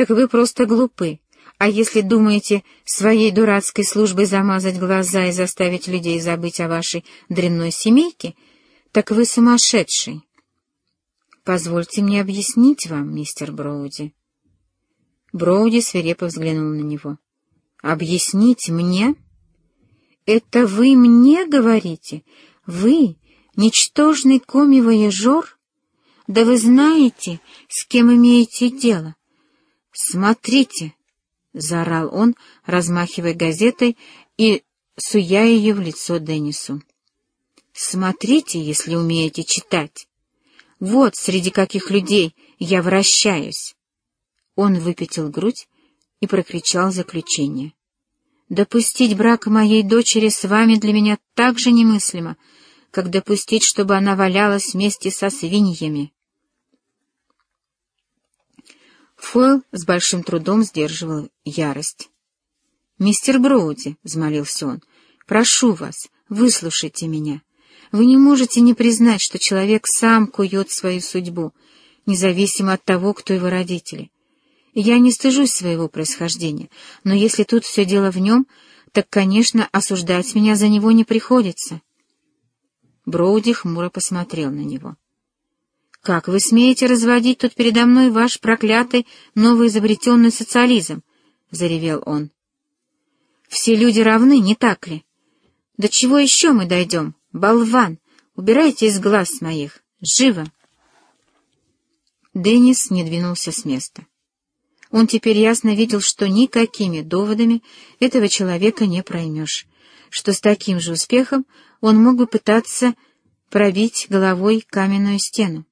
так вы просто глупы. А если думаете своей дурацкой службой замазать глаза и заставить людей забыть о вашей дрянной семейке, так вы сумасшедший. Позвольте мне объяснить вам, мистер Броуди. Броуди свирепо взглянул на него. «Объяснить мне? Это вы мне говорите? Вы, ничтожный коми-вояжер? Да вы знаете, с кем имеете дело? Смотрите!» — заорал он, размахивая газетой и суя ее в лицо Деннису. «Смотрите, если умеете читать. Вот среди каких людей я вращаюсь. Он выпятил грудь и прокричал заключение. «Допустить брак моей дочери с вами для меня так же немыслимо, как допустить, чтобы она валялась вместе со свиньями». Фойл с большим трудом сдерживал ярость. «Мистер Броуди», — взмолился он, — «прошу вас, выслушайте меня. Вы не можете не признать, что человек сам кует свою судьбу, независимо от того, кто его родители. Я не стыжусь своего происхождения, но если тут все дело в нем, так, конечно, осуждать меня за него не приходится. Броуди хмуро посмотрел на него. — Как вы смеете разводить тут передо мной ваш проклятый новоизобретенный социализм? — заревел он. — Все люди равны, не так ли? До чего еще мы дойдем? Болван! Убирайте из глаз моих! Живо! Деннис не двинулся с места. Он теперь ясно видел, что никакими доводами этого человека не проймешь, что с таким же успехом он мог бы пытаться пробить головой каменную стену.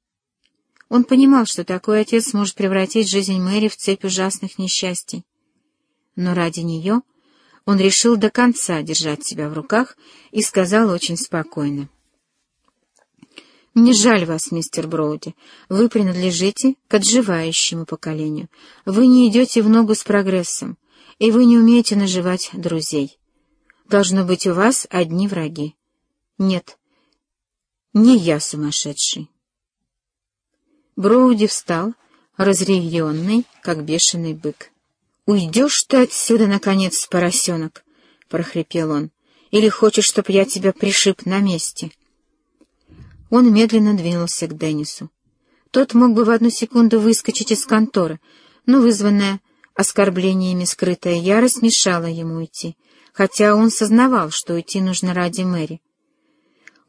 Он понимал, что такой отец может превратить жизнь Мэри в цепь ужасных несчастий. Но ради нее он решил до конца держать себя в руках и сказал очень спокойно. «Мне жаль вас, мистер Броуди. Вы принадлежите к отживающему поколению. Вы не идете в ногу с прогрессом, и вы не умеете наживать друзей. Должно быть у вас одни враги. Нет, не я сумасшедший». Броуди встал, разъяренный, как бешеный бык. «Уйдешь ты отсюда, наконец, поросенок!» — прохрипел он. «Или хочешь, чтоб я тебя пришиб на месте?» Он медленно двинулся к Деннису. Тот мог бы в одну секунду выскочить из конторы, но вызванная оскорблениями скрытая ярость мешала ему идти, хотя он сознавал, что уйти нужно ради Мэри.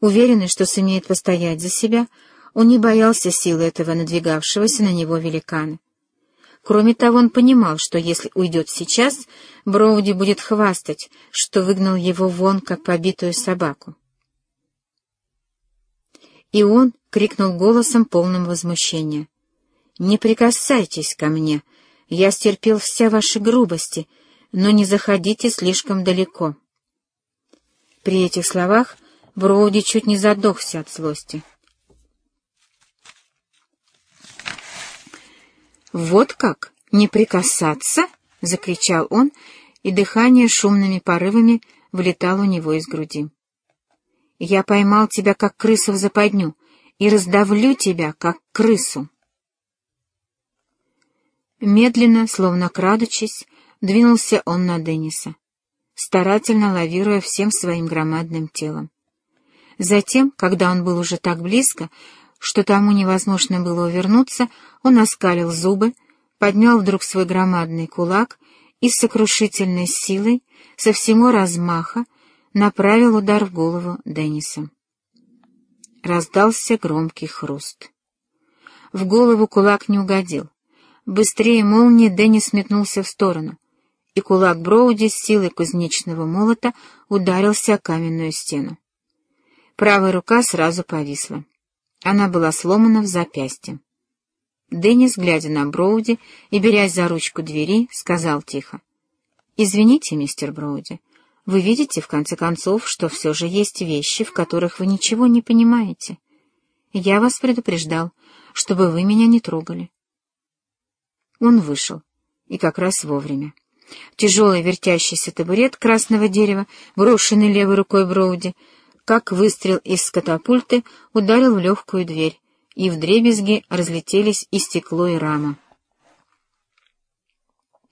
Уверенный, что сумеет постоять за себя, он не боялся силы этого надвигавшегося на него великана. Кроме того, он понимал, что если уйдет сейчас, Броуди будет хвастать, что выгнал его вон, как побитую собаку. И он крикнул голосом полным возмущения. «Не прикасайтесь ко мне! Я стерпел все ваши грубости, но не заходите слишком далеко!» При этих словах Броуди чуть не задохся от злости. «Вот как? Не прикасаться?» — закричал он, и дыхание шумными порывами вылетало у него из груди. Я поймал тебя, как крысу в западню, и раздавлю тебя, как крысу. Медленно, словно крадучись, двинулся он на Денниса, старательно лавируя всем своим громадным телом. Затем, когда он был уже так близко, что тому невозможно было увернуться, он оскалил зубы, поднял вдруг свой громадный кулак и с сокрушительной силой, со всего размаха, направил удар в голову Денниса. Раздался громкий хруст. В голову кулак не угодил. Быстрее молнии Деннис метнулся в сторону, и кулак Броуди с силой кузнечного молота ударился о каменную стену. Правая рука сразу повисла. Она была сломана в запястье. Деннис, глядя на Броуди и берясь за ручку двери, сказал тихо. «Извините, мистер Броуди, вы видите, в конце концов, что все же есть вещи, в которых вы ничего не понимаете. Я вас предупреждал, чтобы вы меня не трогали. Он вышел, и как раз вовремя. Тяжелый вертящийся табурет красного дерева, брошенный левой рукой Броуди, как выстрел из катапульты, ударил в легкую дверь, и в дребезги разлетелись и стекло, и рама.